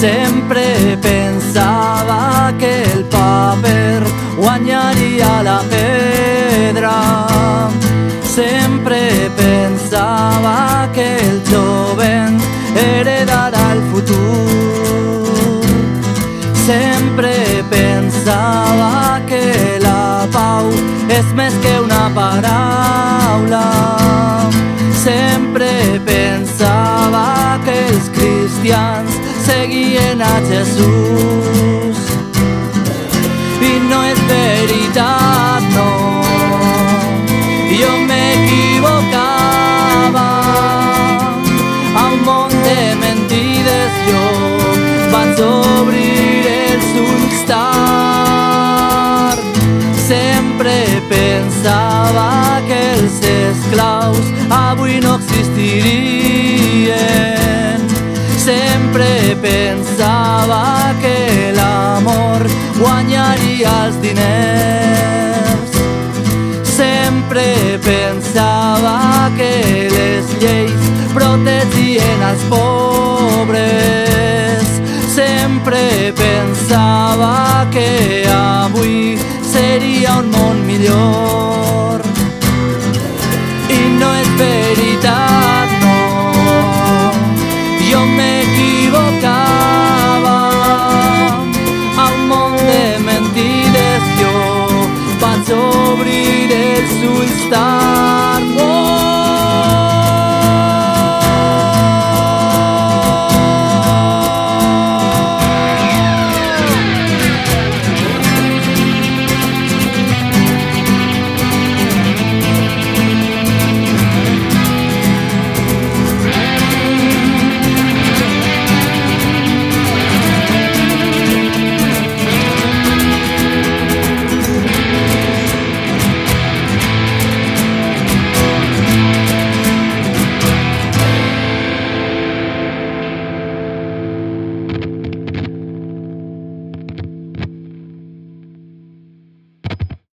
Sempre pensava que el paper guanyaria la pedra. Sempre pensava que el jovent heredarà el futur. Sempre pensava que la pau és més que una paraula. Seguien a Jesús. I no és veritat, no. Jo m'equivocava. A un món de mentides jo vaig obrir els ulls tard. Sempre pensava que els esclaus avui no existirien. Pensava que l'amor guanyaria els diners. Sempre pensava que les lleis protegien els pobres. Sempre pensava que avui seria un món millor.